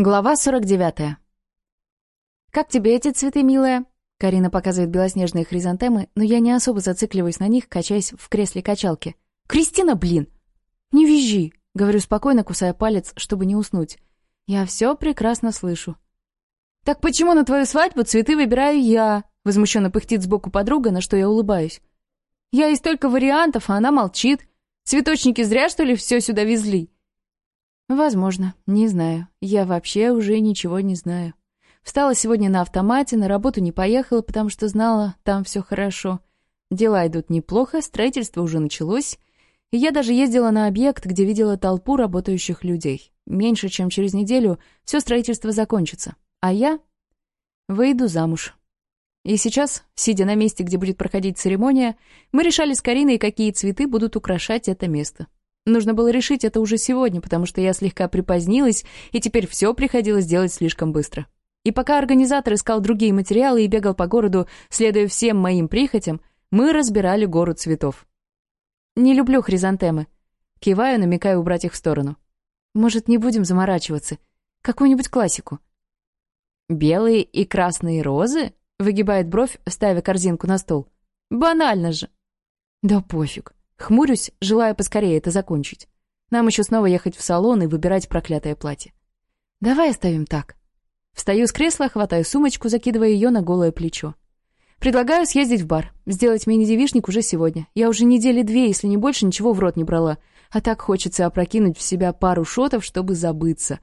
Глава 49. «Как тебе эти цветы, милая?» Карина показывает белоснежные хризантемы, но я не особо зацикливаюсь на них, качаясь в кресле качалки. «Кристина, блин!» «Не визжи!» — говорю спокойно, кусая палец, чтобы не уснуть. «Я все прекрасно слышу». «Так почему на твою свадьбу цветы выбираю я?» — возмущенно пыхтит сбоку подруга, на что я улыбаюсь. «Я и столько вариантов, а она молчит. Цветочники зря, что ли, все сюда везли?» «Возможно. Не знаю. Я вообще уже ничего не знаю. Встала сегодня на автомате, на работу не поехала, потому что знала, там все хорошо. Дела идут неплохо, строительство уже началось. Я даже ездила на объект, где видела толпу работающих людей. Меньше чем через неделю все строительство закончится. А я выйду замуж. И сейчас, сидя на месте, где будет проходить церемония, мы решали с Кариной, какие цветы будут украшать это место. Нужно было решить это уже сегодня, потому что я слегка припозднилась, и теперь все приходилось делать слишком быстро. И пока организатор искал другие материалы и бегал по городу, следуя всем моим прихотям, мы разбирали гору цветов. «Не люблю хризантемы». Киваю, намекая убрать их в сторону. «Может, не будем заморачиваться? Какую-нибудь классику?» «Белые и красные розы?» — выгибает бровь, ставя корзинку на стол. «Банально же!» «Да пофиг. Хмурюсь, желая поскорее это закончить. Нам еще снова ехать в салон и выбирать проклятое платье. Давай оставим так. Встаю с кресла, хватаю сумочку, закидывая ее на голое плечо. Предлагаю съездить в бар, сделать мини-девишник уже сегодня. Я уже недели две, если не больше, ничего в рот не брала. А так хочется опрокинуть в себя пару шотов, чтобы забыться.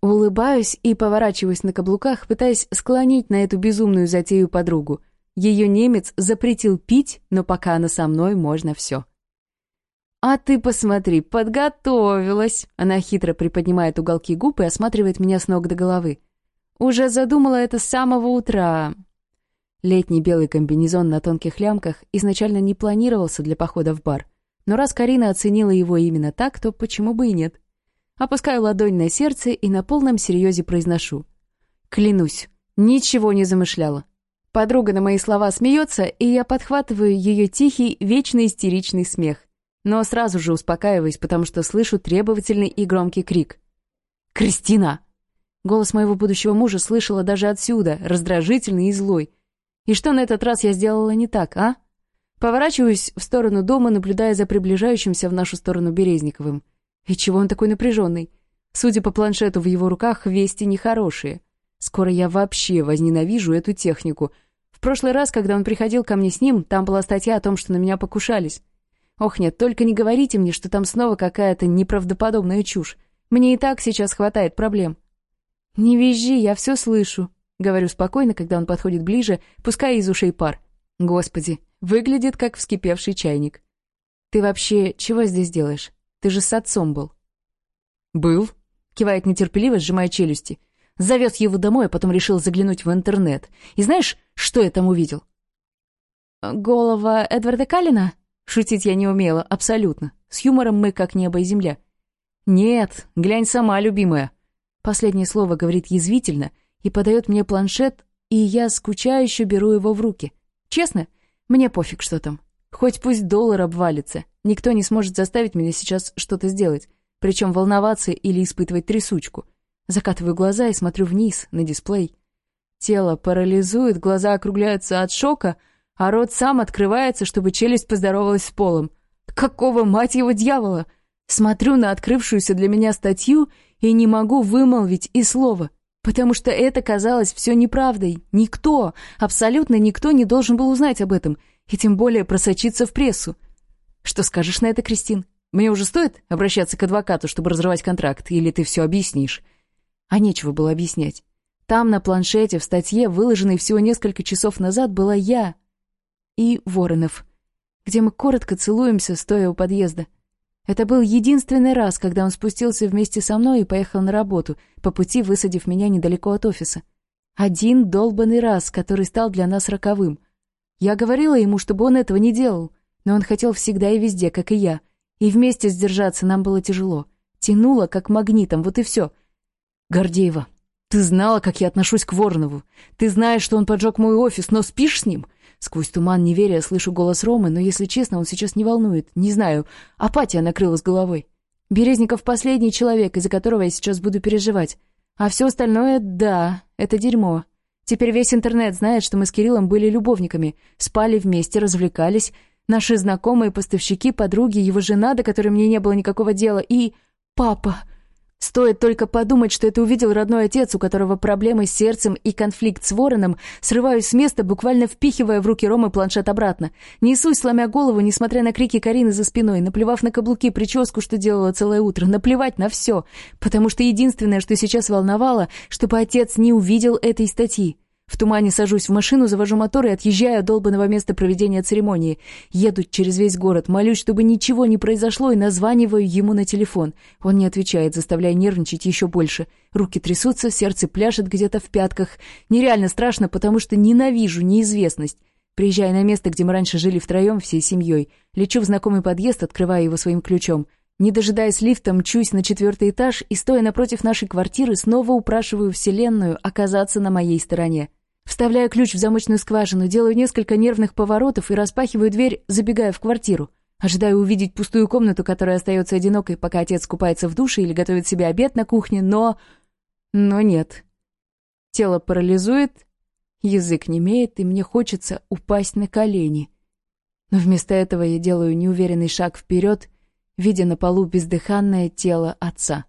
Улыбаюсь и поворачиваюсь на каблуках, пытаясь склонить на эту безумную затею подругу. Ее немец запретил пить, но пока она со мной, можно все. «А ты посмотри, подготовилась!» Она хитро приподнимает уголки губ и осматривает меня с ног до головы. «Уже задумала это с самого утра!» Летний белый комбинезон на тонких лямках изначально не планировался для похода в бар. Но раз Карина оценила его именно так, то почему бы и нет? Опускаю ладонь на сердце и на полном серьезе произношу. «Клянусь, ничего не замышляла!» Подруга на мои слова смеется, и я подхватываю ее тихий, вечно истеричный смех но сразу же успокаиваюсь, потому что слышу требовательный и громкий крик. «Кристина!» Голос моего будущего мужа слышала даже отсюда, раздражительный и злой. И что на этот раз я сделала не так, а? Поворачиваюсь в сторону дома, наблюдая за приближающимся в нашу сторону Березниковым. И чего он такой напряженный? Судя по планшету в его руках, вести нехорошие. Скоро я вообще возненавижу эту технику. В прошлый раз, когда он приходил ко мне с ним, там была статья о том, что на меня покушались. Ох нет, только не говорите мне, что там снова какая-то неправдоподобная чушь. Мне и так сейчас хватает проблем. Не визжи, я все слышу. Говорю спокойно, когда он подходит ближе, пуская из ушей пар. Господи, выглядит как вскипевший чайник. Ты вообще чего здесь делаешь? Ты же с отцом был. Был? Кивает нетерпеливо, сжимая челюсти. Завез его домой, а потом решил заглянуть в интернет. И знаешь, что я там увидел? Голова Эдварда Калина? Шутить я не умела, абсолютно. С юмором мы как небо и земля. «Нет, глянь сама, любимая». Последнее слово говорит язвительно и подает мне планшет, и я скучающе беру его в руки. Честно, мне пофиг, что там. Хоть пусть доллар обвалится, никто не сможет заставить меня сейчас что-то сделать, причем волноваться или испытывать трясучку. Закатываю глаза и смотрю вниз, на дисплей. Тело парализует, глаза округляются от шока — а рот сам открывается, чтобы челюсть поздоровалась с полом. Какого, мать его, дьявола? Смотрю на открывшуюся для меня статью и не могу вымолвить и слова, потому что это казалось все неправдой. Никто, абсолютно никто не должен был узнать об этом, и тем более просочиться в прессу. Что скажешь на это, Кристин? Мне уже стоит обращаться к адвокату, чтобы разрывать контракт, или ты все объяснишь? А нечего было объяснять. Там на планшете в статье, выложенной всего несколько часов назад, была я, и Воронов, где мы коротко целуемся, стоя у подъезда. Это был единственный раз, когда он спустился вместе со мной и поехал на работу, по пути высадив меня недалеко от офиса. Один долбанный раз, который стал для нас роковым. Я говорила ему, чтобы он этого не делал, но он хотел всегда и везде, как и я. И вместе сдержаться нам было тяжело. Тянуло, как магнитом, вот и все. «Гордеева, ты знала, как я отношусь к Воронову. Ты знаешь, что он поджег мой офис, но спишь с ним? Сквозь туман неверия слышу голос Ромы, но, если честно, он сейчас не волнует. Не знаю, апатия накрылась головой. Березников — последний человек, из-за которого я сейчас буду переживать. А все остальное — да, это дерьмо. Теперь весь интернет знает, что мы с Кириллом были любовниками, спали вместе, развлекались. Наши знакомые, поставщики, подруги, его жена, до которой мне не было никакого дела, и... папа... Стоит только подумать, что это увидел родной отец, у которого проблемы с сердцем и конфликт с Вороном, срываюсь с места, буквально впихивая в руки Ромы планшет обратно. Несусь, сломя голову, несмотря на крики Карины за спиной, наплевав на каблуки, прическу, что делала целое утро, наплевать на все, потому что единственное, что сейчас волновало, чтобы отец не увидел этой статьи. В тумане сажусь в машину, завожу мотор и отъезжаю от долбанного места проведения церемонии. Еду через весь город, молюсь, чтобы ничего не произошло, и названиваю ему на телефон. Он не отвечает, заставляя нервничать еще больше. Руки трясутся, сердце пляшет где-то в пятках. Нереально страшно, потому что ненавижу неизвестность. Приезжаю на место, где мы раньше жили втроем, всей семьей. Лечу в знакомый подъезд, открывая его своим ключом. Не дожидаясь лифта, мчусь на четвертый этаж и, стоя напротив нашей квартиры, снова упрашиваю Вселенную оказаться на моей стороне. Вставляю ключ в замочную скважину, делаю несколько нервных поворотов и распахиваю дверь, забегая в квартиру. Ожидаю увидеть пустую комнату, которая остается одинокой, пока отец купается в душе или готовит себе обед на кухне, но... Но нет. Тело парализует, язык немеет, и мне хочется упасть на колени. Но вместо этого я делаю неуверенный шаг вперед, видя на полу бездыханное тело отца.